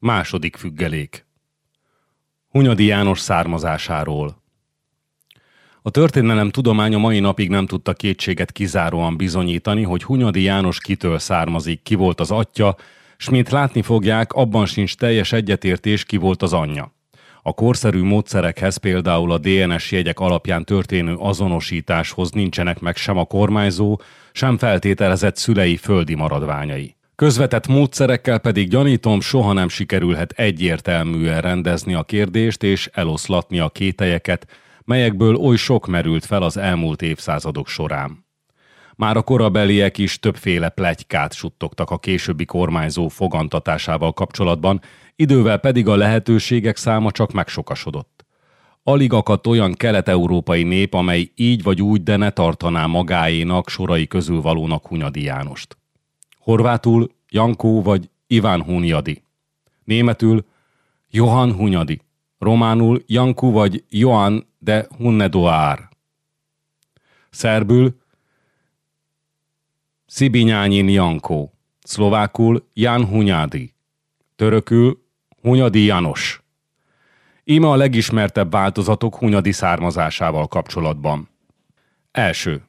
Második függelék. Hunyadi János származásáról. A történelem tudománya mai napig nem tudta kétséget kizáróan bizonyítani, hogy Hunyadi János kitől származik, ki volt az atya, s mint látni fogják, abban sincs teljes egyetértés, ki volt az anyja. A korszerű módszerekhez például a DNS jegyek alapján történő azonosításhoz nincsenek meg sem a kormányzó, sem feltételezett szülei földi maradványai. Közvetett módszerekkel pedig gyanítom, soha nem sikerülhet egyértelműen rendezni a kérdést és eloszlatni a kételyeket, melyekből oly sok merült fel az elmúlt évszázadok során. Már a korabeliek is többféle plegykát suttogtak a későbbi kormányzó fogantatásával kapcsolatban, idővel pedig a lehetőségek száma csak megsokasodott. Alig akadt olyan kelet-európai nép, amely így vagy úgy, de ne tartaná magáénak sorai közül valónak Hunyadi Jánost. Horvátul Jankó vagy Iván Hunyadi. Németül Johann Hunyadi. Románul Janku vagy Johan de Hunnedoár. Szerbül Szibinyányin Jankó. Szlovákul Jan Hunyadi. Törökül Hunyadi Janos. Íme a legismertebb változatok Hunyadi származásával kapcsolatban. Első.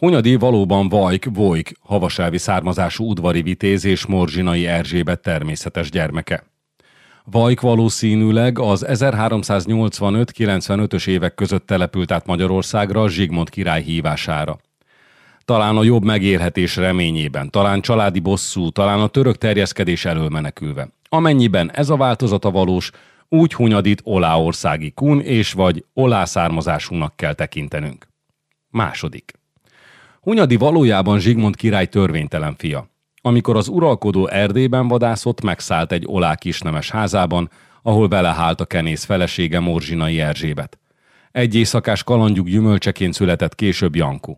Hunyadi valóban Vajk, Vojk, havasávi származású udvari vitéz és Morzsinai Erzsébet természetes gyermeke. Vajk valószínűleg az 1385-95-ös évek között települt át Magyarországra Zsigmond király hívására. Talán a jobb megélhetés reményében, talán családi bosszú, talán a török terjeszkedés elől menekülve. Amennyiben ez a változata valós, úgy Hunyadit oláországi kun és vagy olá származásúnak kell tekintenünk. Második. Hunyadi valójában Zsigmond király törvénytelen fia. Amikor az uralkodó Erdélyben vadászott, megszállt egy olá kisnemes házában, ahol vele hált a kenész felesége Morzsinai Erzsébet. Egy éjszakás kalandjuk gyümölcseként született később Janku.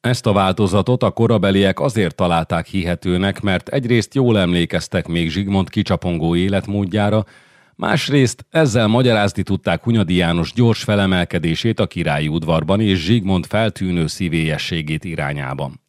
Ezt a változatot a korabeliek azért találták hihetőnek, mert egyrészt jól emlékeztek még Zsigmond kicsapongó életmódjára, Másrészt ezzel magyarázni tudták Hunyadi János gyors felemelkedését a királyi udvarban és Zsigmond feltűnő szívélyességét irányában.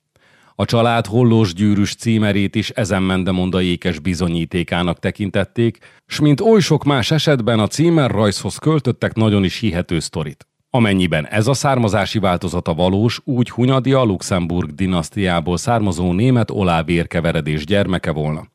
A család hollós gyűrűs címerét is ezen mendemonda ékes bizonyítékának tekintették, s mint oly sok más esetben a címer rajzhoz költöttek nagyon is hihető sztorit. Amennyiben ez a származási változata valós, úgy Hunyadi a Luxemburg dinasztiából származó német olávérkeveredés gyermeke volna.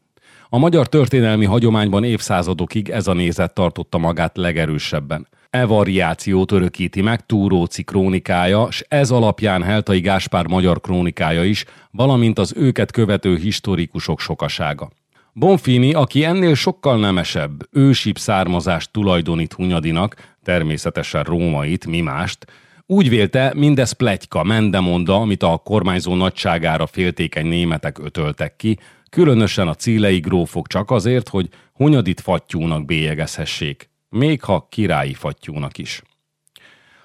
A magyar történelmi hagyományban évszázadokig ez a nézet tartotta magát legerősebben. E variációt örökíti meg Túróci krónikája, s ez alapján Heltai Gáspár magyar krónikája is, valamint az őket követő historikusok sokasága. Bonfini, aki ennél sokkal nemesebb, ősibb származást tulajdonít Hunyadinak, természetesen rómait, mi mást, úgy vélte, mindez pletyka, mendemonda, amit a kormányzó nagyságára féltékeny németek ötöltek ki, különösen a cílei grófok csak azért, hogy Hunyadit fattyúnak bélyegezhessék, még ha királyi fattyúnak is.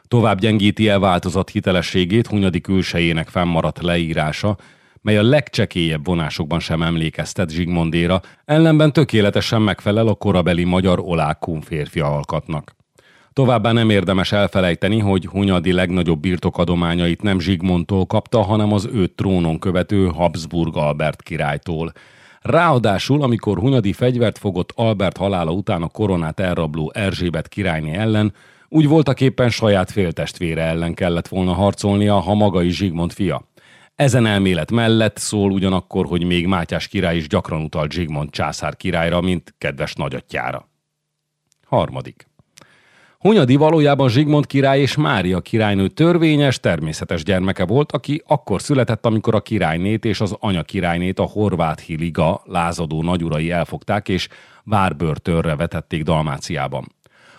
Tovább gyengíti el változat hitelességét Hunyadi külsejének fennmaradt leírása, mely a legcsekélyebb vonásokban sem emlékeztet Zsigmondéra, ellenben tökéletesen megfelel a korabeli magyar olákún férfi alkatnak. Továbbá nem érdemes elfelejteni, hogy Hunyadi legnagyobb birtokadományait nem Zsigmondtól kapta, hanem az őt trónon követő Habsburg Albert királytól. Ráadásul, amikor Hunyadi fegyvert fogott Albert halála után a koronát elrabló Erzsébet királyné ellen, úgy voltak éppen saját féltestvére ellen kellett volna harcolnia, ha maga is Zsigmond fia. Ezen elmélet mellett szól ugyanakkor, hogy még Mátyás király is gyakran utalt Zsigmond császár királyra, mint kedves nagyatjára. Harmadik. Hunyadi valójában Zsigmond király és Mária királynő törvényes, természetes gyermeke volt, aki akkor született, amikor a királynét és az anya királynét a horvát hiliga lázadó nagyurai elfogták és várbörtörre vetették Dalmáciában.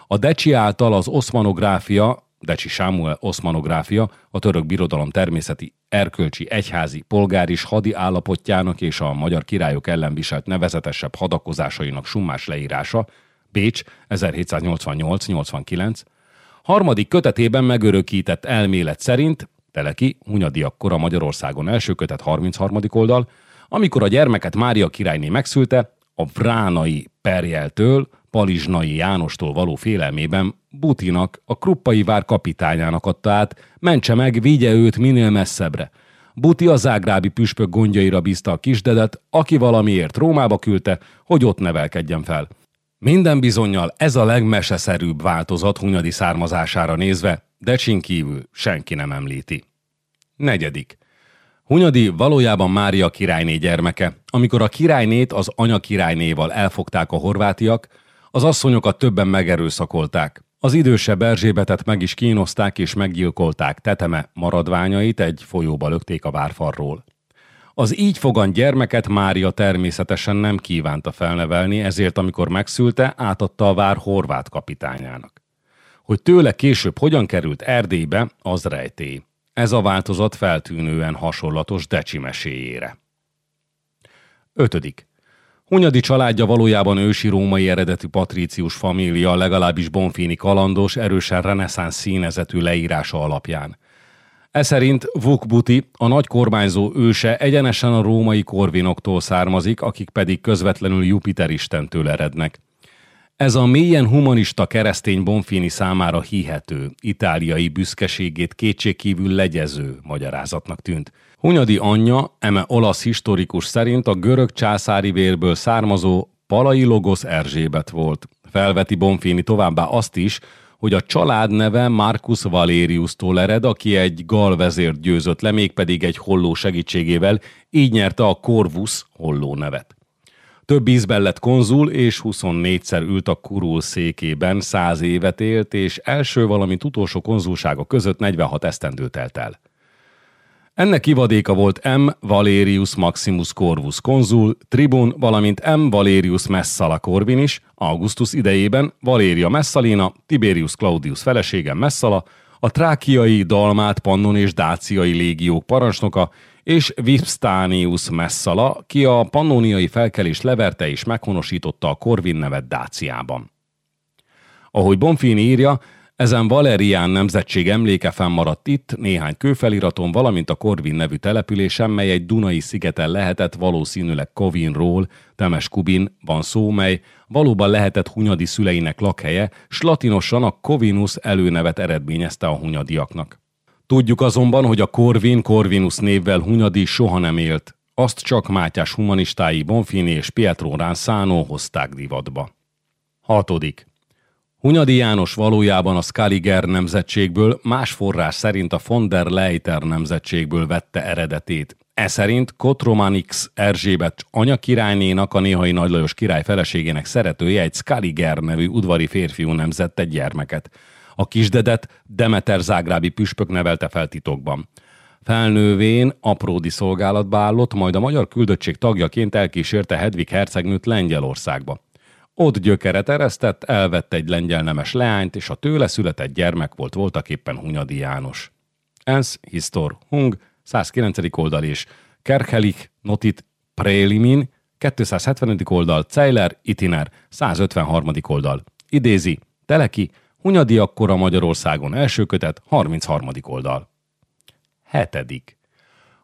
A Decsi által az oszmanográfia, Decsi Sámuel oszmanográfia, a török birodalom természeti, erkölcsi, egyházi, polgári és hadi állapotjának és a magyar királyok ellen viselt nevezetesebb hadakozásainak summás leírása, Pécs 1788-89, harmadik kötetében megörökített elmélet szerint, Teleki, Hunyadiak kora Magyarországon első kötet 33. oldal, amikor a gyermeket Mária királyné megszülte, a vránai perjeltől, Palizsnai Jánostól való félelmében Butinak, a kruppai vár kapitányának adta át, mentse meg, vigye őt minél messzebbre. Buti a zágrábi püspök gondjaira bízta a kisdedet, aki valamiért Rómába küldte, hogy ott nevelkedjen fel – Minden bizonyal ez a legmeseszerűbb változat Hunyadi származására nézve, de csin kívül senki nem említi. Negyedik. Hunyadi valójában Mária királyné gyermeke. Amikor a királynét az anya királynéval elfogták a horvátiak, az asszonyokat többen megerőszakolták. Az idősebb Erzsébetet meg is kínozták és meggyilkolták teteme maradványait egy folyóba lökték a várfarról. Az így fogan gyermeket Mária természetesen nem kívánta felnevelni, ezért amikor megszülte, átadta a vár horvát kapitányának. Hogy tőle később hogyan került Erdélybe, az rejtély. Ez a változat feltűnően hasonlatos Deci meséjére. 5. Hunyadi családja valójában ősi római eredetű patrícius família, legalábbis Bonfini kalandos, erősen reneszánsz színezetű leírása alapján. E Vukbuti, a nagy kormányzó őse egyenesen a római korvinoktól származik, akik pedig közvetlenül Jupiter istentől erednek. Ez a mélyen humanista keresztény Bonfini számára hihető, itáliai büszkeségét kétségkívül legyező magyarázatnak tűnt. Hunyadi anyja, eme olasz historikus szerint a görög császári vérből származó Palai Logos Erzsébet volt. Felveti Bonfini továbbá azt is, hogy a család neve Marcus Valerius-tól ered, aki egy gal vezért győzött le, mégpedig egy holló segítségével, így nyerte a Corvus holló nevet. Több ízben lett konzul, és 24-szer ült a kurul székében, 100 évet élt, és első, valamint utolsó konzulsága között 46 esztendő telt el. Ennek ivadéka volt M. Valerius Maximus Corvus konzul, tribun, valamint M. Valerius Messala Corvin is, Augustus idejében Valéria Messalina, Tiberius Claudius felesége Messala, a trákiai, dalmát, pannon és dáciai légiók parancsnoka, és Vipstanius Messala, ki a pannoniai felkelés leverte és meghonosította a Corvin nevet Dáciában. Ahogy Bonfini írja, ezen Valerián nemzetség emléke fennmaradt itt, néhány kőfeliraton, valamint a Korvin nevű településen, mely egy Dunai szigeten lehetett, valószínűleg Kovinról, Temes Kubin van szó, mely valóban lehetett Hunyadi szüleinek lakhelye, s latinosan a Kovinus előnevet eredményezte a hunyadiaknak. Tudjuk azonban, hogy a Corvin Corvinus névvel Hunyadi soha nem élt, azt csak Mátyás humanistái Bonfini és Pietro Ránszánó hozták divatba. 6. Hunyadi János valójában a Skaliger nemzetségből, más forrás szerint a von der Leiter nemzetségből vette eredetét. E szerint Kotromanix Erzsébet anyakirálynénak, a néhai Nagy Lajos király feleségének szeretője egy Skaliger nevű udvari férfiú nemzette gyermeket. A kisdedet Demeter zágrábi püspök nevelte fel titokban. Felnővén apródi szolgálatba állott, majd a magyar küldöttség tagjaként elkísérte Hedvig hercegnőt Lengyelországba. Ott gyökeret eresztett, elvett egy lengyel nemes leányt, és a tőle született gyermek volt voltaképpen Hunyadi János. Ens Histor Hung, 109. oldal és Kerkelich Notit Prelimin, 270. oldal, Zeiler Itiner, 153. oldal. Idézi, Teleki, Hunyadi akkora Magyarországon első kötet, 33. oldal. 7.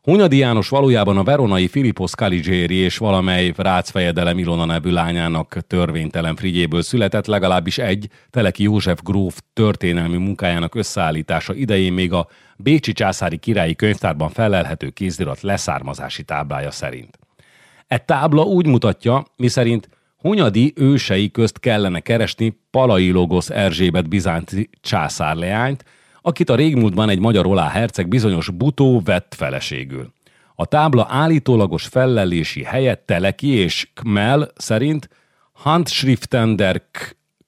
Hunyadi János valójában a veronai Filipos Caligéri és valamely rácfejedelem Ilona nevű lányának törvénytelen frigyéből született, legalábbis egy Teleki József gróf történelmi munkájának összeállítása idején még a Bécsi császári királyi könyvtárban felelhető kézdirat leszármazási táblája szerint. E tábla úgy mutatja, miszerint Hunyadi ősei közt kellene keresni Palai Logos Erzsébet bizánci császárleányt, akit a régmúltban egy magyar olá herceg bizonyos Butó vett feleségül. A tábla állítólagos fellelési helye Teleki és Kmel szerint Handschriften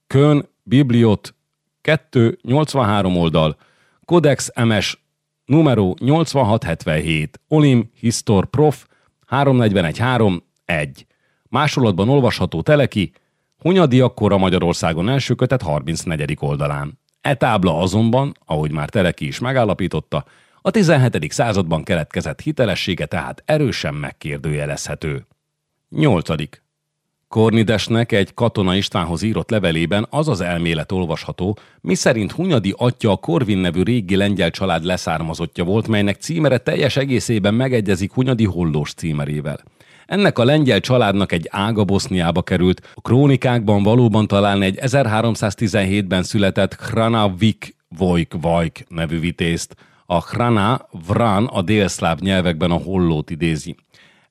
Kön Bibliot 283 oldal, Codex MS numero 8677, Olim Histor Prof 341.3 1. Másolatban olvasható Teleki, Hunyadi akkora Magyarországon első kötet 34. oldalán. E tábla azonban, ahogy már Teleki is megállapította, a 17. században keletkezett hitelessége tehát erősen megkérdőjelezhető. 8. Kornidesnek egy katona Istvánhoz írott levelében az az elmélet olvasható, miszerint Hunyadi atya a Korvin nevű régi lengyel család leszármazottja volt, melynek címere teljes egészében megegyezik Hunyadi hollós címerével. Ennek a lengyel családnak egy ága Boszniába került. A krónikákban valóban találni egy 1317-ben született Hranavik Vojk Vajk nevű vitézt. A Hrana, Vran a délszláv nyelvekben a hollót idézi.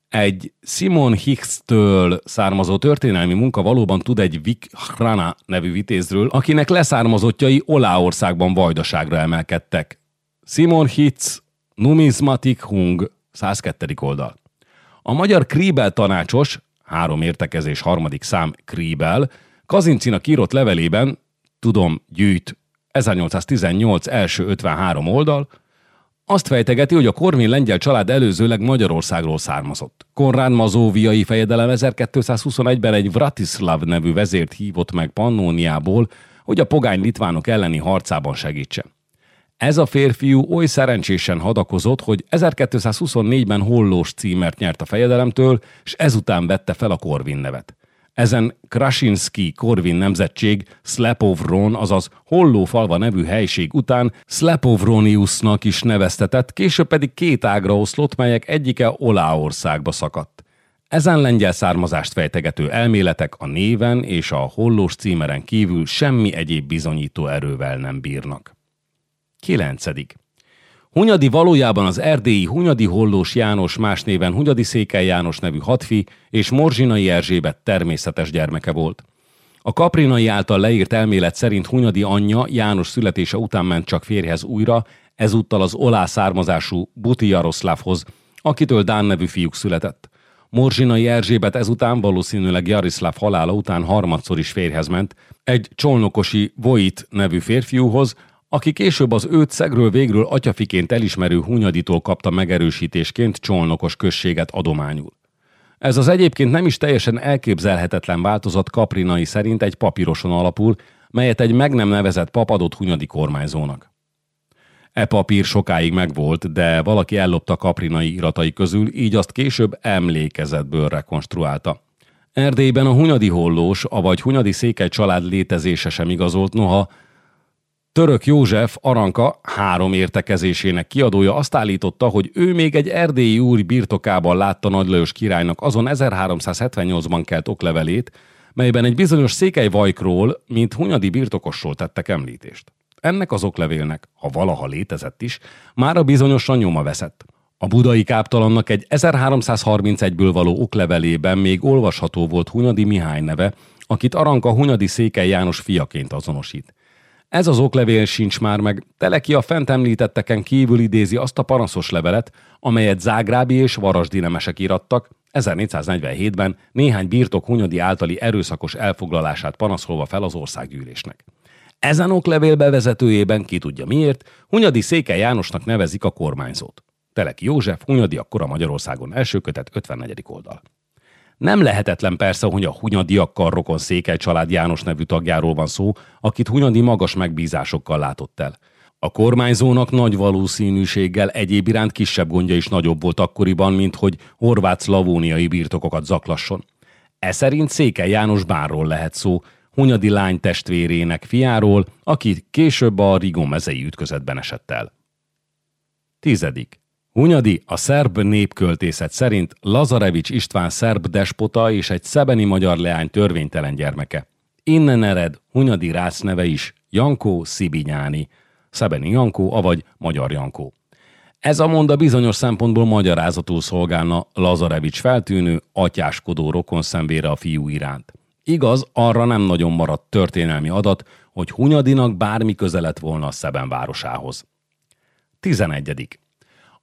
Egy Simon Hicks-től származó történelmi munka valóban tud egy Vik Hrana nevű vitézről, akinek leszármazottjai Oláországban vajdaságra emelkedtek. Simon Hicks, Numizmatik Hung, 102. oldal. A magyar Kríbel tanácsos, három értekezés harmadik szám Kríbel, Kazincinak írott levelében, tudom, gyűjt, 1818 első 53 oldal, azt fejtegeti, hogy a Korvin lengyel család előzőleg Magyarországról származott. Konrád mazóviai fejedelem 1221-ben egy Vratislav nevű vezért hívott meg Pannóniából, hogy a pogány litvánok elleni harcában segítse. Ez a férfiú oly szerencsésen hadakozott, hogy 1224-ben hollós címert nyert a fejedelemtől, és ezután vette fel a Korvin nevet. Ezen Krasinski Korvin nemzetség Slepovron, azaz Hollófalva nevű helység után Slepovroniusnak is neveztetett, később pedig két ágra oszlott, melyek egyike Oláországba szakadt. Ezen lengyel származást fejtegető elméletek a néven és a hollós címeren kívül semmi egyéb bizonyító erővel nem bírnak. 9. Hunyadi valójában az erdélyi Hunyadi Hollós János más néven Hunyadi Székely János nevű hatfi és Morzsinai Erzsébet természetes gyermeke volt. A kaprinai által leírt elmélet szerint Hunyadi anyja János születése után ment csak férjhez újra, ezúttal az olá származású Buti Jaroszlávhoz, akitől Dán nevű fiúk született. Morzsinai Erzsébet ezután valószínűleg Jariszláv halála után harmadszor is férjhez ment, egy csolnokosi Voit nevű férfiúhoz, aki később az őt szegről végről atyafiként elismerő Hunyaditól kapta megerősítésként csolnokos községet adományul. Ez az egyébként nem is teljesen elképzelhetetlen változat Kaprinai szerint egy papíroson alapul, melyet egy meg nem nevezett pap adott Hunyadi kormányzónak. E papír sokáig megvolt, de valaki ellopta Kaprinai iratai közül, így azt később emlékezetből rekonstruálta. Erdélyben a Hunyadi hollós, avagy Hunyadi székely család létezése sem igazolt, noha Török József Aranka három értekezésének kiadója azt állította, hogy ő még egy erdélyi úri birtokában látta Nagy Lajos királynak azon 1378-ban kelt oklevelét, melyben egy bizonyos székely vajkról, mint hunyadi birtokosról tettek említést. Ennek az oklevélnek, ha valaha létezett is, már a bizonyosan nyoma veszett. A budai káptalannak egy 1331-ből való oklevelében még olvasható volt Hunyadi Mihály neve, akit Aranka Hunyadi Székely János fiaként azonosít. Ez az oklevél sincs már meg, Teleki a fent említetteken kívül idézi azt a panaszos levelet, amelyet Zágrábi és Varasdi nemesek írattak, 1447-ben néhány birtok Hunyadi általi erőszakos elfoglalását panaszolva fel az országgyűlésnek. Ezen oklevél bevezetőjében, ki tudja miért, Hunyadi Székely Jánosnak nevezik a kormányzót. Teleki József, Hunyadi akkora Magyarországon első kötet 54. oldal. Nem lehetetlen persze, hogy a hunyadiakkal rokon Székely család János nevű tagjáról van szó, akit Hunyadi magas megbízásokkal látott el. A kormányzónak nagy valószínűséggel egyéb iránt kisebb gondja is nagyobb volt akkoriban, mint hogy horvát szlavóniai birtokokat zaklasson. E szerint Székely János bárról lehet szó, Hunyadi lány testvérének fiáról, aki később a Rigó mezei ütközetben esett el. Tizedik. Hunyadi a szerb népköltészet szerint Lazarevics István szerb despota és egy szebeni magyar leány törvénytelen gyermeke. Innen ered Hunyadi rász neve is Jankó Szibinyáni, Szebeni Jankó, avagy Magyar Jankó. Ez a monda bizonyos szempontból magyarázatul szolgálna Lazarevics feltűnő, atyáskodó rokon szemvére a fiú iránt. Igaz, arra nem nagyon maradt történelmi adat, hogy Hunyadinak bármi közelet volna a Szeben városához. 11.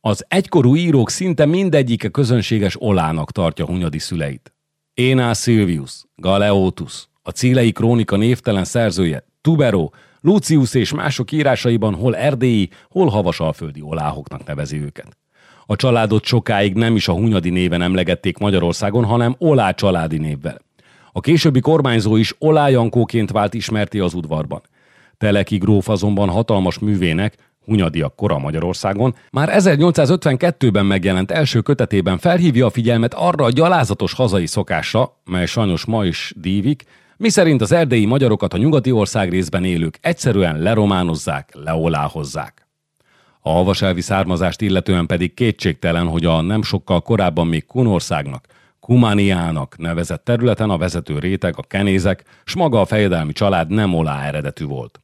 Az egykorú írók szinte mindegyike közönséges olának tartja Hunyadi szüleit. Énál Silvius, Galeotus, a Cílei Krónika névtelen szerzője, Tubero, Lucius és mások írásaiban hol erdélyi, hol havasalföldi oláhoknak nevezi őket. A családot sokáig nem is a Hunyadi néven emlegették Magyarországon, hanem Olá családi névvel. A későbbi kormányzó is Olá Jankóként vált ismerté az udvarban. Teleki gróf azonban hatalmas művének, Hunyadiak kora Magyarországon, már 1852-ben megjelent első kötetében felhívja a figyelmet arra a gyalázatos hazai szokásra, mely sajnos ma is dívik, miszerint az erdélyi magyarokat a nyugati ország részben élők egyszerűen lerománozzák, leoláhozzák. A havaselvi származást illetően pedig kétségtelen, hogy a nem sokkal korábban még Kunországnak, Kumániának nevezett területen a vezető réteg, a kenézek, s maga a fejedelmi család nem olá eredetű volt.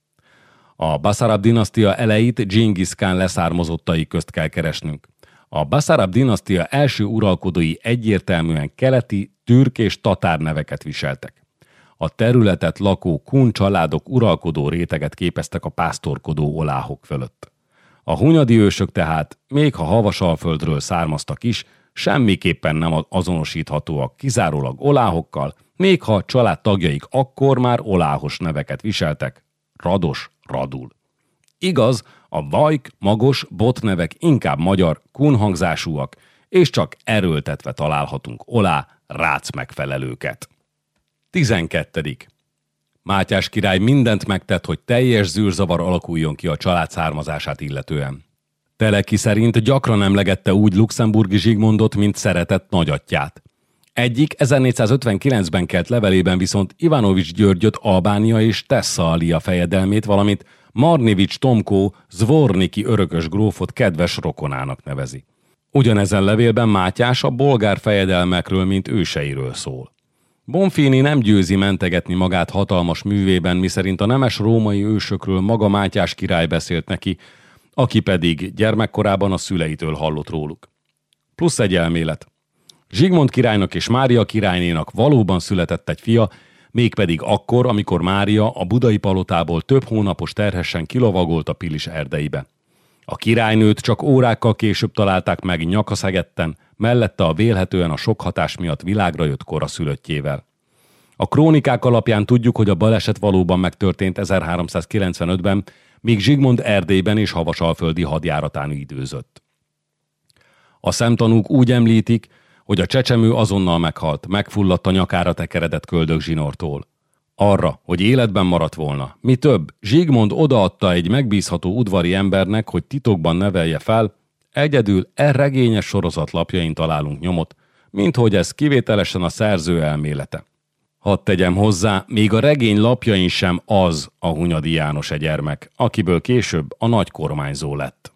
A Basarab dinasztia elejét Genghis Khan leszármazottai közt kell keresnünk. A Basarab dinasztia első uralkodói egyértelműen keleti, türk és tatár neveket viseltek. A területet lakó kun családok uralkodó réteget képeztek a pásztorkodó oláhok fölött. A hunyadi ősök tehát, még ha havasalföldről származtak is, semmiképpen nem azonosíthatóak kizárólag oláhokkal, még ha a család tagjaik akkor már oláhos neveket viseltek, Rados, Radul. Igaz, a vajk, magos, bot nevek inkább magyar, kunhangzásúak, és csak erőltetve találhatunk olá, rác megfelelőket. 12. Mátyás király mindent megtett, hogy teljes zűrzavar alakuljon ki a család származását illetően. Teleki szerint gyakran emlegette úgy luxemburgi Zsigmondot, mint szeretett nagyatját. Egyik 1459-ben kelt levelében viszont Ivanovics Györgyöt Albánia és Tesszalia fejedelmét, valamint Marnivics Tomkó Zvorniki örökös grófot kedves rokonának nevezi. Ugyanezen levélben Mátyás a bolgár fejedelmekről, mint őseiről szól. Bonfini nem győzi mentegetni magát hatalmas művében, miszerint a nemes római ősökről maga Mátyás király beszélt neki, aki pedig gyermekkorában a szüleitől hallott róluk. Plusz egy elmélet. Zsigmond királynak és Mária királynénak valóban született egy fia, mégpedig akkor, amikor Mária a budai palotából több hónapos terhesen kilovagolt a Pilis erdeibe. A királynőt csak órákkal később találták meg nyakaszegetten, mellette a vélhetően a sok hatás miatt világra jött koraszülöttjével. A krónikák alapján tudjuk, hogy a baleset valóban megtörtént 1395-ben, míg Zsigmond Erdélyben és Havasalföldi hadjáratán időzött. A szemtanúk úgy említik, hogy a csecsemő azonnal meghalt, megfulladt a nyakára tekeredett köldök zsinórtól. Arra, hogy életben maradt volna. Mi több, Zsigmond odaadta egy megbízható udvari embernek, hogy titokban nevelje fel, egyedül e regényes sorozat lapjain találunk nyomot, mint hogy ez kivételesen a szerző elmélete. Hadd tegyem hozzá, még a regény lapjain sem az a Hunyadi János egy gyermek, akiből később a nagy kormányzó lett.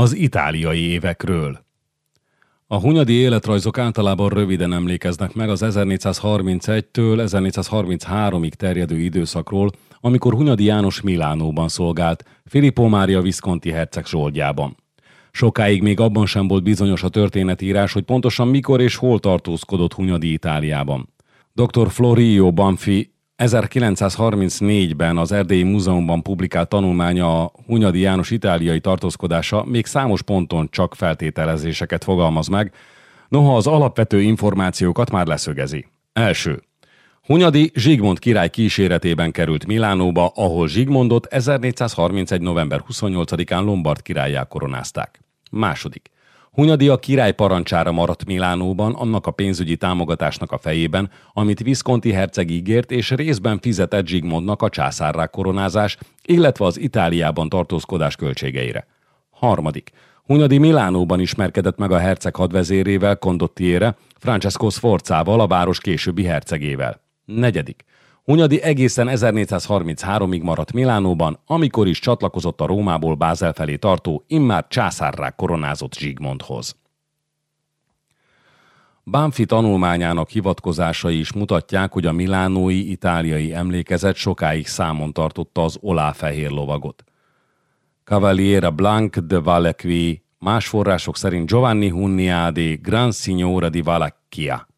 Az itáliai évekről a hunyadi életrajzok általában röviden emlékeznek meg az 1431-től 1433-ig terjedő időszakról, amikor Hunyadi János Milánóban szolgált, Filippo Mária Visconti herceg zsoldjában. Sokáig még abban sem volt bizonyos a történetírás, hogy pontosan mikor és hol tartózkodott Hunyadi Itáliában. Dr. Florio Banfi 1934-ben az Erdélyi Múzeumban publikált tanulmánya a Hunyadi János itáliai tartózkodása még számos ponton csak feltételezéseket fogalmaz meg, noha az alapvető információkat már leszögezi. Első. Hunyadi Zsigmond király kíséretében került Milánóba, ahol Zsigmondot 1431. november 28-án Lombard királyjá koronázták. Második. Hunyadi a király parancsára maradt Milánóban annak a pénzügyi támogatásnak a fejében, amit Visconti herceg ígért és részben fizetett Zsigmondnak a császárrá koronázás, illetve az Itáliában tartózkodás költségeire. Harmadik. Hunyadi Milánóban ismerkedett meg a herceg hadvezérével, Condottiere, Francesco Sforzával, a város későbbi hercegével. Negyedik. Hunyadi egészen 1433-ig maradt Milánóban, amikor is csatlakozott a Rómából Bázel felé tartó, immár császárrá koronázott Zsigmondhoz. Bánfi tanulmányának hivatkozásai is mutatják, hogy a milánói itáliai emlékezet sokáig számon tartotta az oláfehér lovagot. Cavaliera Blanc de Vallequi, más források szerint Giovanni Hunniade Gran Signora di Valacchia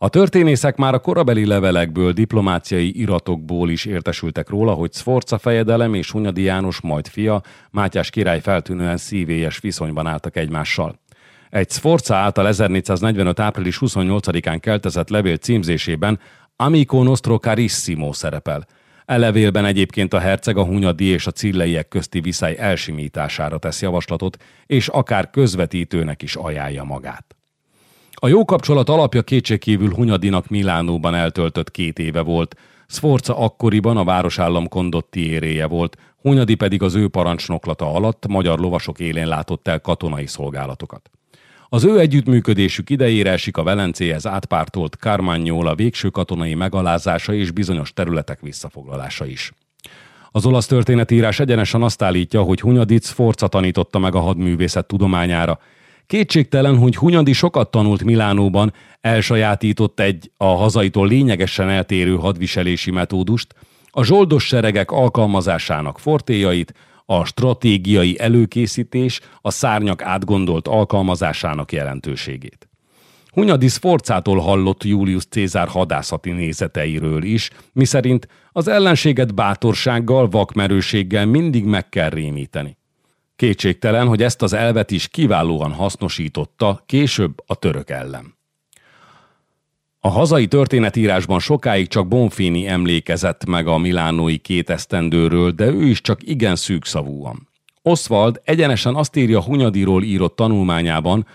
a történészek már a korabeli levelekből, diplomáciai iratokból is értesültek róla, hogy Sforza fejedelem és Hunyadi János majd fia, Mátyás király feltűnően szívélyes viszonyban álltak egymással. Egy Sforza által 1445. április 28-án keltezett levél címzésében Amico Nostro Carissimo szerepel. E levélben egyébként a herceg a hunyadi és a cilleiek közti viszály elsimítására tesz javaslatot, és akár közvetítőnek is ajánlja magát. A jó kapcsolat alapja kétségkívül Hunyadinak Milánóban eltöltött két éve volt. Sforza akkoriban a városállam kondotti éréje volt, Hunyadi pedig az ő parancsnoklata alatt magyar lovasok élén látott el katonai szolgálatokat. Az ő együttműködésük idejére esik a Velencéhez átpártolt Carmagnola végső katonai megalázása és bizonyos területek visszafoglalása is. Az olasz történetírás egyenesen azt állítja, hogy Hunyadit Sforza tanította meg a hadművészet tudományára, Kétségtelen, hogy Hunyadi sokat tanult Milánóban, elsajátított egy a hazaitól lényegesen eltérő hadviselési metódust, a zsoldos seregek alkalmazásának fortéjait, a stratégiai előkészítés, a szárnyak átgondolt alkalmazásának jelentőségét. Hunyadi Sforzától hallott Julius Cézár hadászati nézeteiről is, miszerint az ellenséget bátorsággal, vakmerőséggel mindig meg kell rémíteni. Kétségtelen, hogy ezt az elvet is kiválóan hasznosította később a török ellen. A hazai történetírásban sokáig csak Bonfini emlékezett meg a milánói két esztendőről, de ő is csak igen szűkszavúan. Oswald egyenesen azt írja Hunyadiról írott tanulmányában,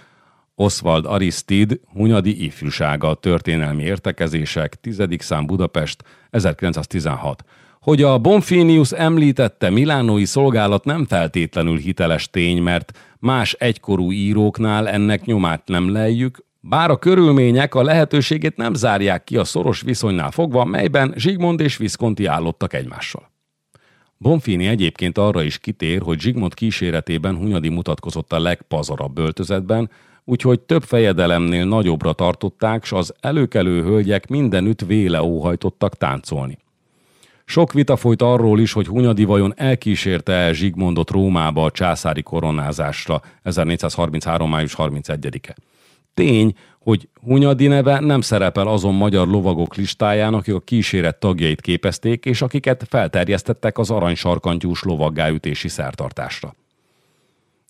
Oswald Aristid, Hunyadi ifjúsága, történelmi értekezések, 10. szám Budapest, 1916, hogy a Bonfinius említette milánói szolgálat nem feltétlenül hiteles tény, mert más egykorú íróknál ennek nyomát nem lejjük, bár a körülmények a lehetőségét nem zárják ki a szoros viszonynál fogva, melyben Zsigmond és Visconti állottak egymással. Bonfini egyébként arra is kitér, hogy Zsigmond kíséretében Hunyadi mutatkozott a legpazarabb öltözetben, úgyhogy több fejedelemnél nagyobbra tartották, s az előkelő hölgyek mindenütt véle óhajtottak táncolni. Sok vita folyt arról is, hogy Hunyadi vajon elkísérte el Zsigmondot Rómába a császári koronázásra 1433. május 31-e. Tény, hogy Hunyadi neve nem szerepel azon magyar lovagok listáján, akik a kíséret tagjait képezték, és akiket felterjesztettek az aranysarkantyús lovaggáütési szertartásra.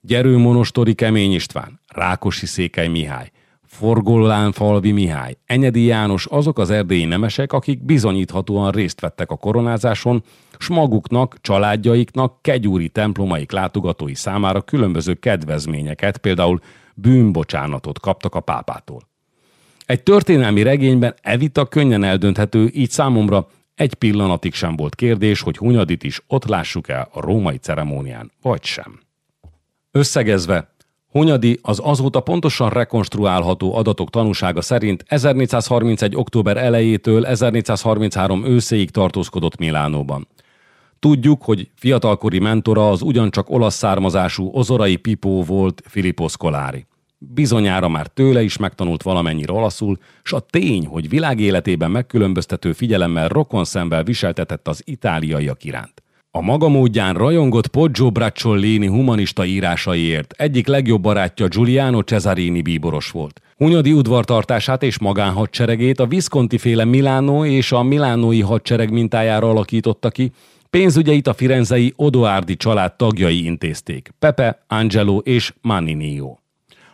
Gyerő Monostori Kemény István, Rákosi Székely Mihály, Forgollán Falvi Mihály, Enyedi János azok az erdélyi nemesek, akik bizonyíthatóan részt vettek a koronázáson, s maguknak, családjaiknak, kegyúri templomaik látogatói számára különböző kedvezményeket, például bűnbocsánatot kaptak a pápától. Egy történelmi regényben Evita könnyen eldönthető, így számomra egy pillanatig sem volt kérdés, hogy Hunyadit is ott lássuk el a római ceremónián, vagy sem. Összegezve, Hunyadi az azóta pontosan rekonstruálható adatok tanúsága szerint 1431. október elejétől 1433 őszéig tartózkodott Milánóban. Tudjuk, hogy fiatalkori mentora az ugyancsak olasz származású ozorai pipó volt Filippo Scolari. Bizonyára már tőle is megtanult valamennyire olaszul, s a tény, hogy világéletében megkülönböztető figyelemmel rokon szemvel viseltetett az itáliaiak iránt. A maga módján rajongott Poggio Bracciolini humanista írásaiért egyik legjobb barátja Giuliano Cesarini bíboros volt. Hunyadi udvartartását és magánhadseregét a Visconti féle Milánó és a milánói hadsereg mintájára alakította ki, Pénzügyeit a firenzei Odoárdi család tagjai intézték, Pepe, Angelo és Maninio.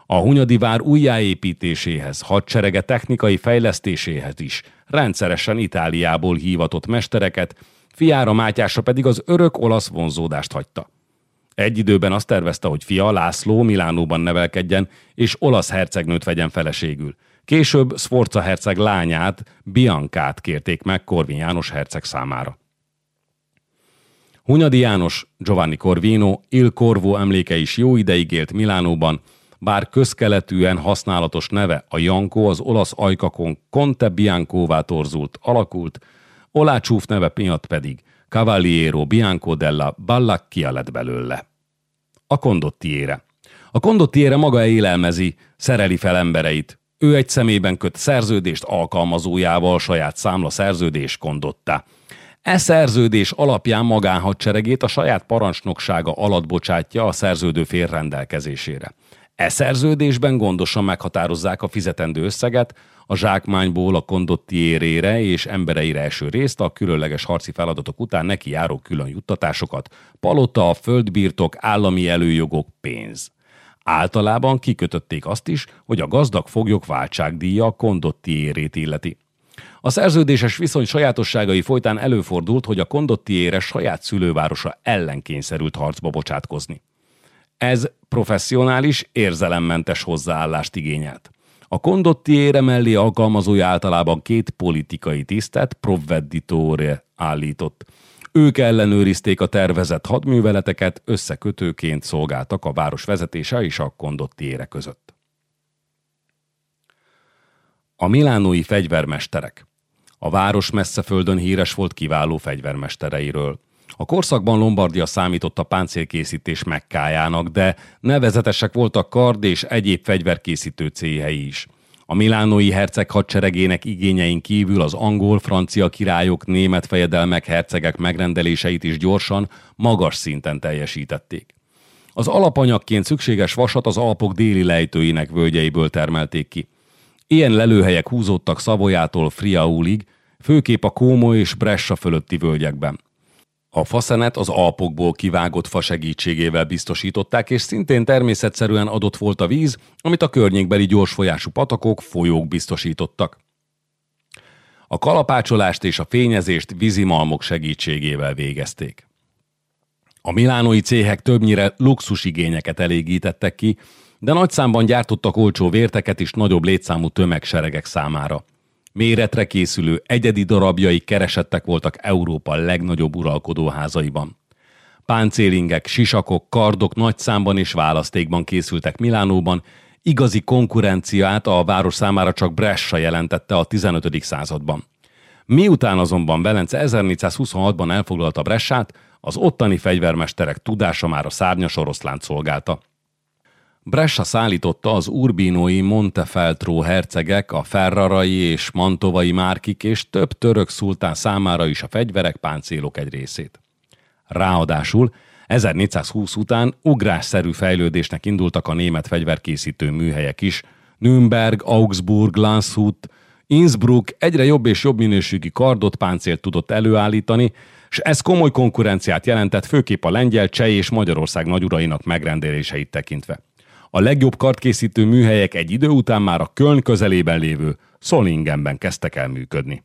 A Hunyadi vár újjáépítéséhez, hadserege technikai fejlesztéséhez is rendszeresen Itáliából hívatott mestereket, fiára Mátyásra pedig az örök olasz vonzódást hagyta. Egy időben azt tervezte, hogy fia László Milánóban nevelkedjen, és olasz hercegnőt vegyen feleségül. Később Sforza herceg lányát, Biancát kérték meg Korvin János herceg számára. Hunyadi János, Giovanni Corvino, Il Corvo emléke is jó ideig élt Milánóban, bár közkeletűen használatos neve a Janko az olasz ajkakon Conte Biancóvá torzult, alakult, Olácsúf neve miatt pedig Cavaliero Bianco della Ballacchia lett belőle. A kondottiére. A kondottiére maga élelmezi, szereli fel embereit. Ő egy szemében köt szerződést alkalmazójával, saját számla szerződés kondotta. E szerződés alapján magánhadseregét a saját parancsnoksága alatt bocsátja a szerződő fél rendelkezésére. E szerződésben gondosan meghatározzák a fizetendő összeget, a zsákmányból a kondottiérére és embereire eső részt, a különleges harci feladatok után neki járó külön juttatásokat, palota, földbirtok, állami előjogok, pénz. Általában kikötötték azt is, hogy a gazdag foglyok váltságdíja a kondottiérét illeti. A szerződéses viszony sajátosságai folytán előfordult, hogy a kondottiére saját szülővárosa ellen kényszerült harcba bocsátkozni. Ez professzionális, érzelemmentes hozzáállást igényelt. A kondottiére mellé alkalmazója általában két politikai tisztet, provveditore állított. Ők ellenőrizték a tervezett hadműveleteket, összekötőként szolgáltak a város vezetése és a kondottiére között. A milánói fegyvermesterek. A város messze földön híres volt kiváló fegyvermestereiről. A korszakban Lombardia számított a páncélkészítés mekkájának, de nevezetesek voltak kard és egyéb fegyverkészítő céhei is. A milánói herceg hadseregének igényein kívül az angol, francia királyok, német fejedelmek, hercegek megrendeléseit is gyorsan, magas szinten teljesítették. Az alapanyagként szükséges vasat az Alpok déli lejtőinek völgyeiből termelték ki. Ilyen lelőhelyek húzódtak Szavolyától Friaulig, főképp a Kómo és Bressa fölötti völgyekben. A faszenet az alpokból kivágott fa segítségével biztosították, és szintén természetszerűen adott volt a víz, amit a környékbeli gyorsfolyású patakok, folyók biztosítottak. A kalapácsolást és a fényezést vízimalmok segítségével végezték. A milánói céhek többnyire luxusigényeket elégítettek ki, de nagy számban gyártottak olcsó vérteket is nagyobb létszámú tömegseregek számára. Méretre készülő egyedi darabjai keresettek voltak Európa legnagyobb uralkodóházaiban. Páncélingek, sisakok, kardok nagy számban és választékban készültek Milánóban, igazi konkurenciát a város számára csak Brescia jelentette a 15. században. Miután azonban Velence 1426-ban elfoglalta Bressát, az ottani fegyvermesterek tudása már a szárnyas oroszlánt szolgálta. Brescia szállította az urbinói Montefeltro hercegek, a ferrarai és mantovai márkik és több török szultán számára is a fegyverek, páncélok egy részét. Ráadásul 1420 után ugrásszerű fejlődésnek indultak a német fegyverkészítő műhelyek is, Nürnberg, Augsburg, Landshut, Innsbruck egyre jobb és jobb minőségű kardot, páncélt tudott előállítani, és ez komoly konkurenciát jelentett főképp a lengyel, cseh és Magyarország nagyurainak megrendeléseit tekintve. A legjobb kartkészítő műhelyek egy idő után már a Köln közelében lévő Solingenben kezdtek el működni.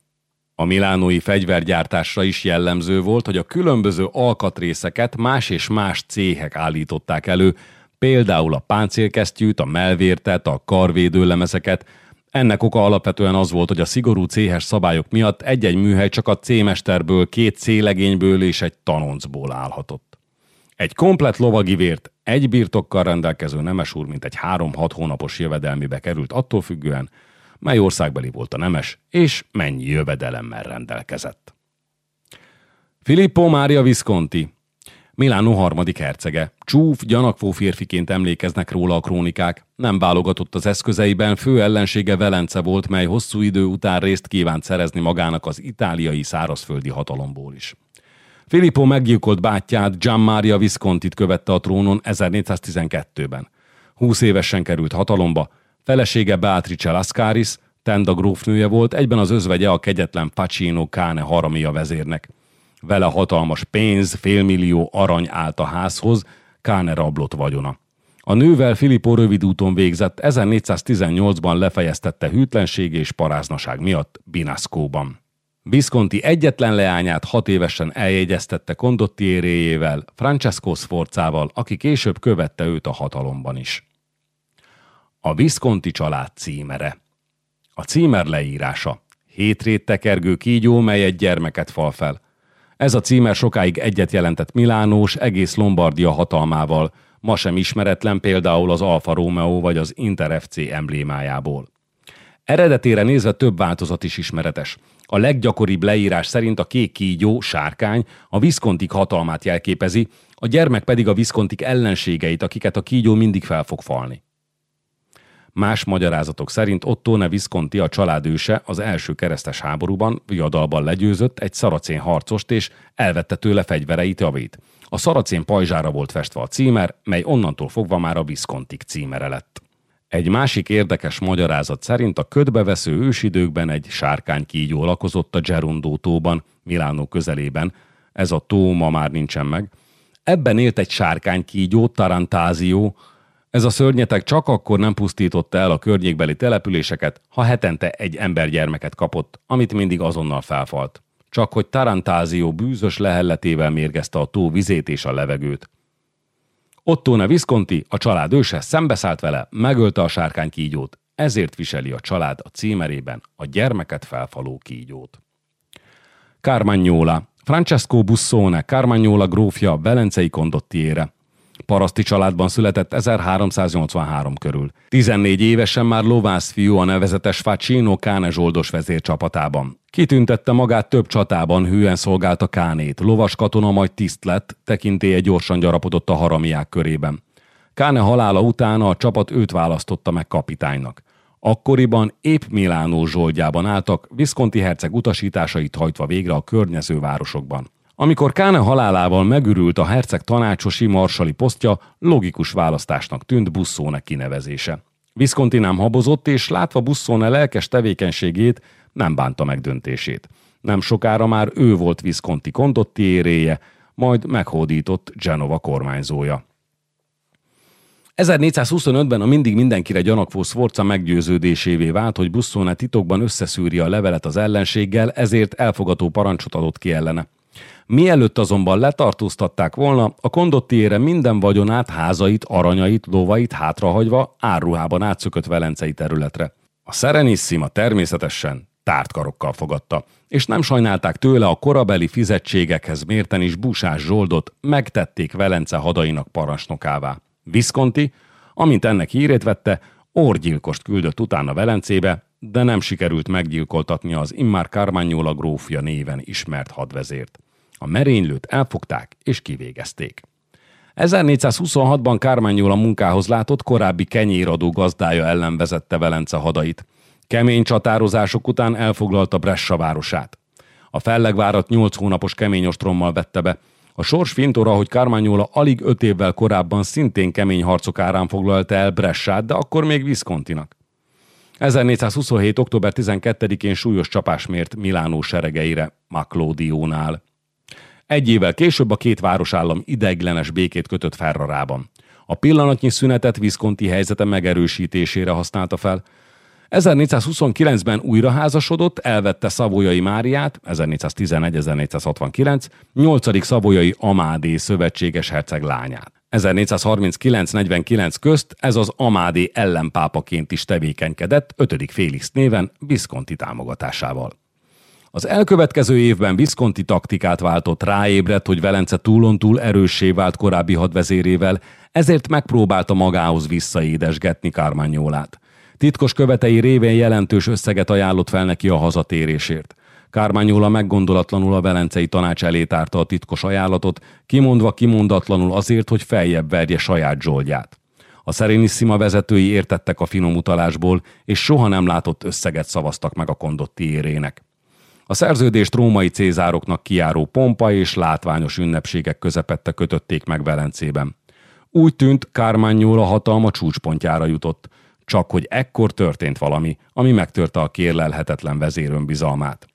A milánói fegyvergyártásra is jellemző volt, hogy a különböző alkatrészeket más és más céhek állították elő, például a páncélkesztyűt, a melvértet, a karvédőlemezeket. Ennek oka alapvetően az volt, hogy a szigorú céhes szabályok miatt egy-egy műhely csak a C-mesterből, két C-legényből és egy tanoncból állhatott. Egy komplet lovagi vért egy birtokkal rendelkező nemes úr mint egy három-hat hónapos jövedelmibe került attól függően, mely országbeli volt a nemes, és mennyi jövedelemmel rendelkezett. Filippo Mária Visconti, Milánó harmadik hercege. Csúf, gyanakvó férfiként emlékeznek róla a krónikák. Nem válogatott az eszközeiben, fő ellensége Velence volt, mely hosszú idő után részt kívánt szerezni magának az itáliai szárazföldi hatalomból is. Filippo meggyilkolt bátyját, Gianmaria Viscontit követte a trónon 1412-ben. Húsz évesen került hatalomba, felesége Beatrice Lascaris, Tenda grófnője volt, egyben az özvegye a kegyetlen Pacino Káne haramia vezérnek. Vele hatalmas pénz, félmillió arany állt a házhoz, Káne rablott vagyona. A nővel Filippo rövid úton végzett, 1418-ban lefejeztette hűtlenség és paráznaság miatt Binaszkóban. Visconti egyetlen leányát hat évesen eljegyeztette éréjével, Francesco Sforzával, aki később követte őt a hatalomban is. A Visconti család címere A címer leírása Hétrét tekergő kígyó, mely egy gyermeket fal fel. Ez a címer sokáig egyet jelentett Milánós, egész Lombardia hatalmával, ma sem ismeretlen például az Alfa Romeo vagy az Inter FC emblémájából. Eredetére nézve több változat is ismeretes. A leggyakoribb leírás szerint a kék kígyó, sárkány a viszkontik hatalmát jelképezi, a gyermek pedig a viszkontik ellenségeit, akiket a kígyó mindig fel fog falni. Más magyarázatok szerint Ottone Visconti a családőse az első keresztes háborúban viadalban legyőzött egy szaracén harcost és elvette tőle fegyvereit javét. A szaracén pajzsára volt festve a címer, mely onnantól fogva már a Viscontik címere lett. Egy másik érdekes magyarázat szerint a ködbevesző ősidőkben egy sárkánykígyó lakozott a Gerundó tóban, Milánó közelében, ez a tó ma már nincsen meg. Ebben élt egy sárkánykígyó, Tarantázió, ez a szörnyetek csak akkor nem pusztította el a környékbeli településeket, ha hetente egy embergyermeket kapott, amit mindig azonnal felfalt. Csak hogy Tarantázió bűzös lehelletével mérgezte a tó vizét és a levegőt. Ottone Visconti, a család őse, szembeszállt vele, megölte a sárkány kígyót, ezért viseli a család a címerében a gyermeket felfaló kígyót. Carmagnola Francesco Bussone, Carmagnola grófja, Velencei kondottiére. Paraszti családban született 1383 körül. 14 évesen már lovász fiú a nevezetes Facino Káne zsoldos vezér csapatában. Kitüntette magát több csatában, hűen szolgálta Kánét. Lovas katona majd tiszt lett, tekintélye gyorsan gyarapodott a haramiák körében. Káne halála után a csapat őt választotta meg kapitánynak. Akkoriban épp Milánó zsoldjában álltak, Visconti herceg utasításait hajtva végre a környező városokban. Amikor Káne halálával megürült a herceg tanácsosi marsali posztja, logikus választásnak tűnt Busszóne kinevezése. Visconti nem habozott, és látva Busszóne lelkes tevékenységét, nem bánta meg döntését. Nem sokára már ő volt Visconti kondotti éréje, majd meghódított Genova kormányzója. 1425-ben a mindig mindenkire gyanakvó Sforza meggyőződésévé vált, hogy Busszone titokban összeszűri a levelet az ellenséggel, ezért elfogató parancsot adott ki ellene. Mielőtt azonban letartóztatták volna, a kondottiére minden vagyonát, házait, aranyait, lovait hátrahagyva árruhában átszökött Velencei területre. A Serenissima természetesen tárt karokkal fogadta, és nem sajnálták tőle a korabeli fizetségekhez mérten is Busás Zsoldot megtették Velence hadainak parancsnokává. Visconti, amint ennek hírét vette, orgyilkost küldött utána Velencébe, de nem sikerült meggyilkoltatni az immár Carmagnola grófja néven ismert hadvezért. A merénylőt elfogták és kivégezték. 1426-ban Carmagnola munkához látott korábbi kenyéradó gazdája ellen vezette Velence hadait. Kemény csatározások után elfoglalta Bressa városát. A fellegvárat 8 hónapos kemény ostrommal vette be, a sors fintora, hogy Carmagnola alig öt évvel korábban szintén kemény harcok árán foglalta el Bressát, de akkor még Viscontinak. 1427. október 12-én súlyos csapás mért Milánó seregeire, Maclódiónál. Egy évvel később a két városállam ideiglenes békét kötött Ferrarában. A pillanatnyi szünetet Visconti helyzete megerősítésére használta fel, 1429-ben újra házasodott, elvette Szavolyai Máriát, 1411-1469, 8. Szavolyai Amádé szövetséges herceg lányát. 1439-49 közt ez az Amádé ellenpápaként is tevékenykedett, 5. Félix néven Visconti támogatásával. Az elkövetkező évben Visconti taktikát váltott, ráébredt, hogy Velence túlon túl erőssé vált korábbi hadvezérével, ezért megpróbálta magához visszaédesgetni Kármányólát. Titkos követei révén jelentős összeget ajánlott fel neki a hazatérésért. Kármányóla meggondolatlanul a velencei tanács elé tárta a titkos ajánlatot, kimondva kimondatlanul azért, hogy feljebb verje saját zsoldját. A Serenissima vezetői értettek a finom utalásból, és soha nem látott összeget szavaztak meg a kondotti érének. A szerződést római cézároknak kiáró pompa és látványos ünnepségek közepette kötötték meg Velencében. Úgy tűnt, Kármányóla hatalma csúcspontjára jutott, csak hogy ekkor történt valami, ami megtörte a kérlelhetetlen vezérön bizalmát.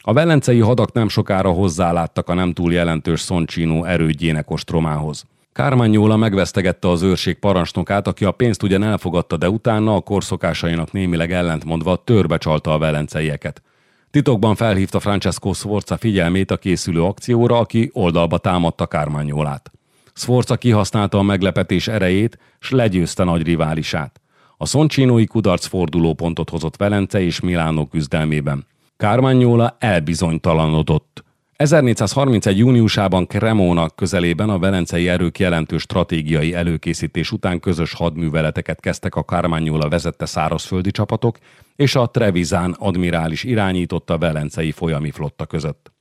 A velencei hadak nem sokára hozzáláttak a nem túl jelentős Szoncsínó erődjének ostromához. Kármányóla megvesztegette az őrség parancsnokát, aki a pénzt ugyan elfogadta, de utána a korszokásainak némileg ellentmondva törbe csalta a velenceieket. Titokban felhívta Francesco Sforza figyelmét a készülő akcióra, aki oldalba támadta Kármányólát. Sforza kihasználta a meglepetés erejét, s legyőzte nagy riválisát. A szoncsinói kudarc fordulópontot hozott Velence és Milánó küzdelmében. Kármányola elbizonytalanodott. 1431. júniusában Cremona közelében a velencei erők jelentős stratégiai előkészítés után közös hadműveleteket kezdtek a Kármányola vezette szárazföldi csapatok és a Trevizán admirális irányította velencei folyami flotta között.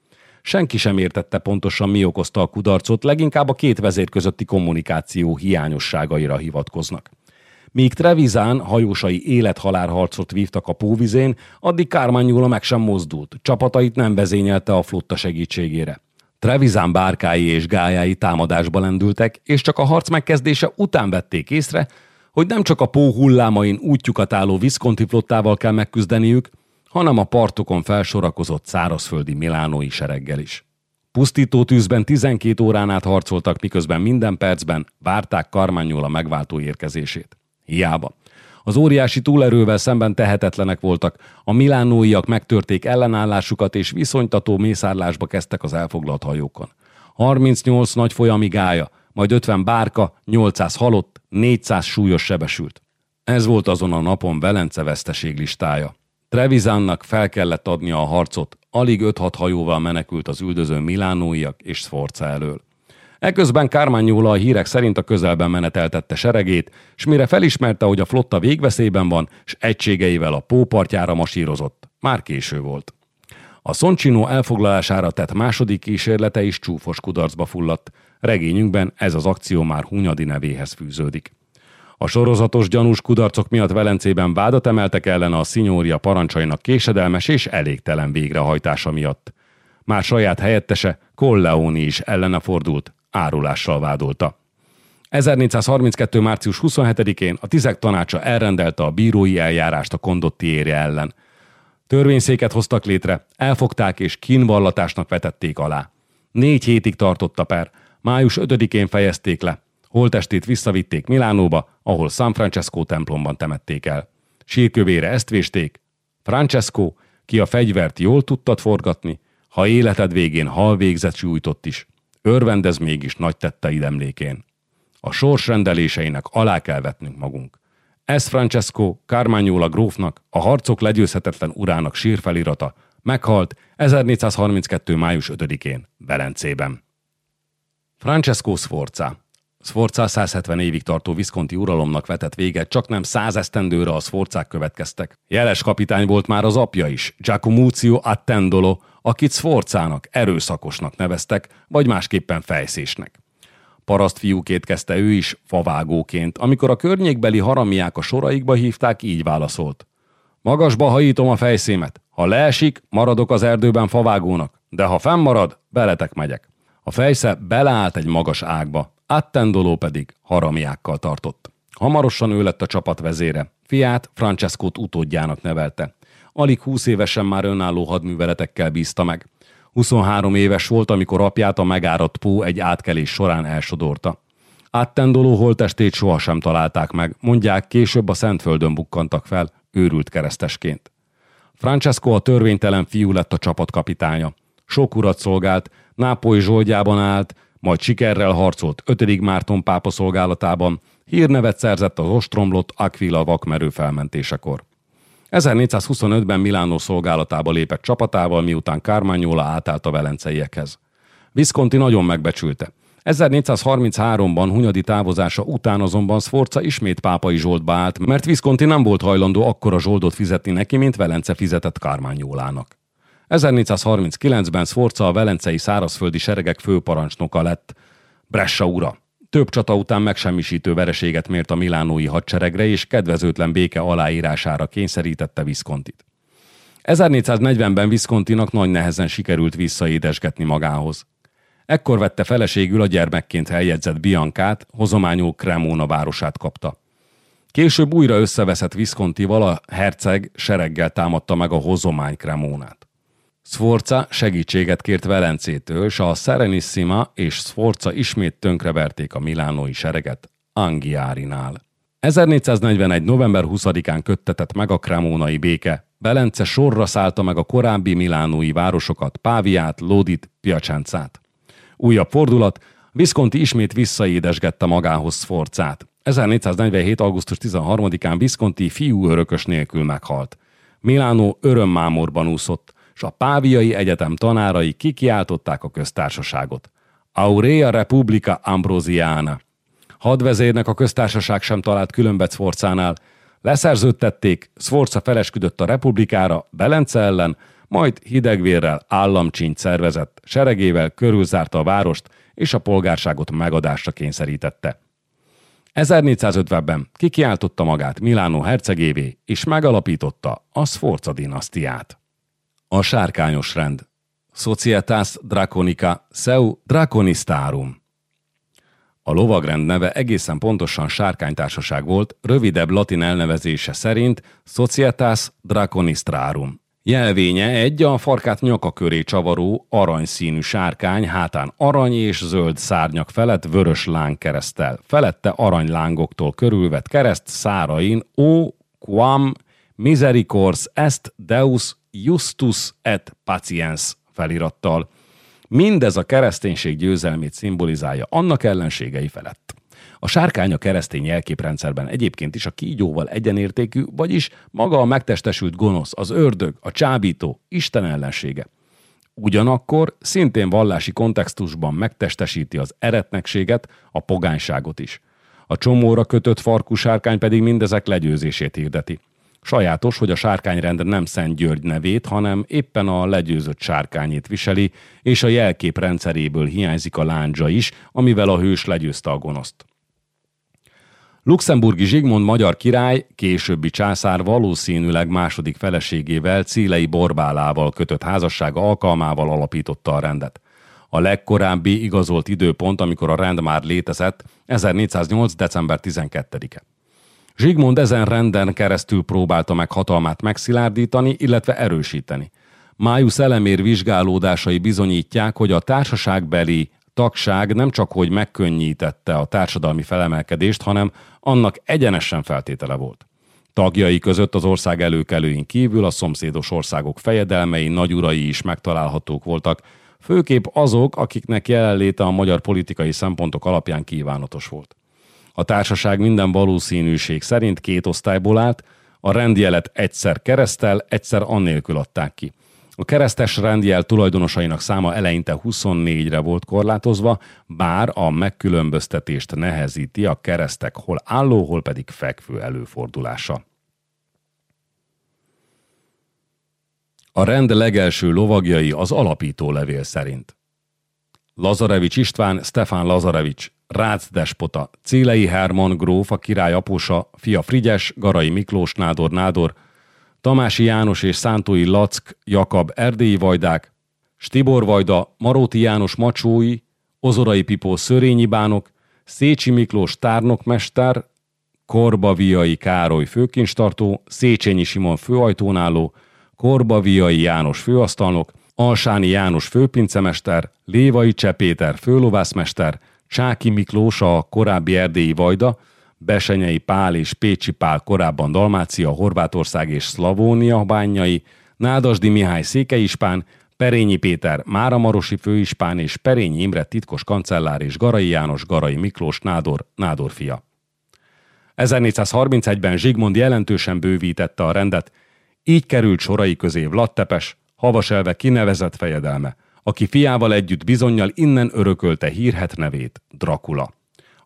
Senki sem értette pontosan, mi okozta a kudarcot, leginkább a két vezér közötti kommunikáció hiányosságaira hivatkoznak. Míg Trevizán hajósai élethalál harcot vívtak a póvizén, addig Kármányúla meg sem mozdult, csapatait nem vezényelte a flotta segítségére. Trevizán bárkái és gályái támadásba lendültek, és csak a harc megkezdése után vették észre, hogy nem csak a pó hullámain útjukat álló Visconti flottával kell megküzdeniük, hanem a partokon felsorakozott szárazföldi milánói sereggel is. Pusztító tűzben 12 órán át harcoltak, miközben minden percben várták Karmányola megváltó érkezését. Hiába. Az óriási túlerővel szemben tehetetlenek voltak, a milánóiak megtörték ellenállásukat és viszonytató mészárlásba kezdtek az elfoglalt hajókon. 38 nagy folyami gája, majd 50 bárka, 800 halott, 400 súlyos sebesült. Ez volt azon a napon Velence veszteség listája. Trevizánnak fel kellett adnia a harcot, alig 5-6 hajóval menekült az üldöző milánóiak és Sforza elől. Eközben Kármányóla a hírek szerint a közelben meneteltette seregét, s mire felismerte, hogy a flotta végveszélyben van, s egységeivel a pópartjára masírozott. Már késő volt. A Szoncsino elfoglalására tett második kísérlete is csúfos kudarcba fulladt. Regényünkben ez az akció már Hunyadi nevéhez fűződik. A sorozatos gyanús kudarcok miatt Velencében vádat emeltek ellene a szinyória parancsainak késedelmes és elégtelen végrehajtása miatt. Már saját helyettese Colleoni is ellene fordult, árulással vádolta. 1432. március 27-én a tizek tanácsa elrendelte a bírói eljárást a kondottiére ellen. Törvényszéket hoztak létre, elfogták és kínvallatásnak vetették alá. Négy hétig tartott a per, május 5-én fejezték le, holtestét visszavitték Milánóba, ahol San Francesco templomban temették el. Sírkövére ezt vésték. Francesco, ki a fegyvert jól tudtad forgatni, ha életed végén halvégzet sújtott is, örvendez mégis nagy tetteid emlékén. A sors rendeléseinek alá kell vetnünk magunk. Ez Francesco Carmagnola grófnak, a harcok legyőzhetetlen urának sírfelirata, meghalt 1432. május 5-én Velencében. Francesco Sforza Sforza 170 évig tartó Visconti uralomnak vetett véget, csak nem száz esztendőre a Sforzák következtek. Jeles kapitány volt már az apja is, Giacomuzio Attendolo, akit Sforzának, erőszakosnak neveztek, vagy másképpen fejszésnek. Paraszt fiúként kezdte ő is, favágóként. Amikor a környékbeli haramiák a soraikba hívták, így válaszolt. Magasba hajítom a fejszémet. Ha leesik, maradok az erdőben favágónak, de ha fennmarad, beletek megyek. A fejsze beleállt egy magas ágba, Attendoló pedig haramiákkal tartott. Hamarosan ő lett a csapat vezére. Fiát Francescót utódjának nevelte. Alig húsz évesen már önálló hadműveletekkel bízta meg. 23 éves volt, amikor apját a megáradt Pó egy átkelés során elsodorta. Áttendoló holtestét sohasem találták meg, mondják, később a Szentföldön bukkantak fel, őrült keresztesként. Francesco a törvénytelen fiú lett a csapatkapitánya. Sok urat szolgált, Nápoly zsoldjában állt, majd sikerrel harcolt 5. Márton pápa szolgálatában, hírnevet szerzett az ostromlott Aquila vakmerő felmentésekor. 1425-ben Milánó szolgálatába lépett csapatával, miután Carmagnola átállt a velenceiekhez. Visconti nagyon megbecsülte. 1433-ban Hunyadi távozása után azonban Sforza ismét pápai zsoldba állt, mert Visconti nem volt hajlandó akkora zsoldot fizetni neki, mint Velence fizetett Carmagnolának. 1439-ben Sforza a velencei szárazföldi seregek főparancsnoka lett. Bressa ura. Több csata után megsemmisítő vereséget mért a milánói hadseregre, és kedvezőtlen béke aláírására kényszerítette Viscontit. 1440-ben Viscontinak nagy nehezen sikerült visszaédesgetni magához. Ekkor vette feleségül a gyermekként eljegyzett Biancát, hozományú Cremona városát kapta. Később újra összeveszett Viscontival a herceg sereggel támadta meg a hozomány Cremónát. Sforza segítséget kért Velencétől, és a Serenissima és Sforza ismét tönkreverték a milánói sereget Angiárinál. 1441. november 20-án köttetett meg a kremónai béke. Velence sorra szállta meg a korábbi milánói városokat, Páviát, Lódit, Piacenzát. Újabb fordulat, Visconti ismét visszaédesgette magához Sforzát. 1447. augusztus 13-án Visconti fiú örökös nélkül meghalt. Milánó örömmámorban úszott és a Páviai Egyetem tanárai kikiáltották a köztársaságot. Aurea Republica Ambrosiana. Hadvezérnek a köztársaság sem talált különbet Sforcánál. Leszerződtették, Sforca felesküdött a republikára, Belence ellen, majd hidegvérrel államcsint szervezett, seregével körülzárta a várost, és a polgárságot megadásra kényszerítette. 1450-ben kikiáltotta magát Milánó hercegévé, és megalapította a Sforza dinasztiát. A sárkányos rend. Societas Draconica Seu Draconistarum. A lovagrend neve egészen pontosan sárkánytársaság volt, rövidebb latin elnevezése szerint Societas Draconistrarum. Jelvénye egy a farkát nyaka köré csavaró aranyszínű sárkány, hátán arany és zöld szárnyak felett vörös láng keresztel. Felette aranylángoktól körülvett kereszt szárain O quam misericors est Deus Justus et Patiens felirattal. Mindez a kereszténység győzelmét szimbolizálja annak ellenségei felett. A sárkány a keresztény jelképrendszerben egyébként is a kígyóval egyenértékű, vagyis maga a megtestesült gonosz, az ördög, a csábító, Isten ellensége. Ugyanakkor szintén vallási kontextusban megtestesíti az eretnekséget, a pogányságot is. A csomóra kötött farkú sárkány pedig mindezek legyőzését hirdeti. Sajátos, hogy a sárkányrend nem Szent György nevét, hanem éppen a legyőzött sárkányét viseli, és a jelkép rendszeréből hiányzik a lándzsa is, amivel a hős legyőzte a gonoszt. Luxemburgi Zsigmond magyar király, későbbi császár valószínűleg második feleségével, Cílei Borbálával kötött házassága alkalmával alapította a rendet. A legkorábbi igazolt időpont, amikor a rend már létezett, 1408. december 12-e. Zsigmond ezen renden keresztül próbálta meg hatalmát megszilárdítani, illetve erősíteni. Májusz elemér vizsgálódásai bizonyítják, hogy a társaságbeli tagság nem csak hogy megkönnyítette a társadalmi felemelkedést, hanem annak egyenesen feltétele volt. Tagjai között az ország előkelőin kívül a szomszédos országok fejedelmei, nagyurai is megtalálhatók voltak, főképp azok, akiknek jelenléte a magyar politikai szempontok alapján kívánatos volt. A társaság minden valószínűség szerint két osztályból állt, a rendjelet egyszer keresztel, egyszer annélkül adták ki. A keresztes rendjel tulajdonosainak száma eleinte 24-re volt korlátozva, bár a megkülönböztetést nehezíti a keresztek hol álló, hol pedig fekvő előfordulása. A rend legelső lovagjai az alapító levél szerint. Lazarevics István, Stefán Lazarevics, Rácz despota, Célei Herman gróf, a király apusa, fia Frigyes, Garai Miklós, Nádor Nádor, Tamási János és Szántói Lack, Jakab erdélyi vajdák, Stibor Vajda, Maróti János Macsói, Ozorai Pipó Szörényi bánok, Szécsi Miklós tárnokmester, Korbaviai Károly főkincstartó, Széchenyi Simon főajtónálló, Korbaviai János főasztalnok, Alsáni János főpincemester, Lévai Csepéter főlovászmester, Csáki Miklós a korábbi erdélyi vajda, Besenyei Pál és Pécsi Pál korábban Dalmácia, Horvátország és Szlavónia bányai, Nádasdi Mihály székeispán, Perényi Péter Máramarosi főispán és Perényi Imre titkos kancellár és Garai János Garai Miklós Nádor, Nádor fia. 1431-ben Zsigmond jelentősen bővítette a rendet, így került sorai közé Vlad Tepes, havaselve kinevezett fejedelme, aki fiával együtt bizonyal innen örökölte hírhet nevét, Dracula.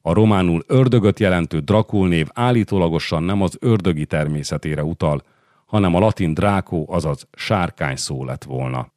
A románul ördögöt jelentő Drakul név állítólagosan nem az ördögi természetére utal, hanem a latin drákó, azaz sárkány szó lett volna.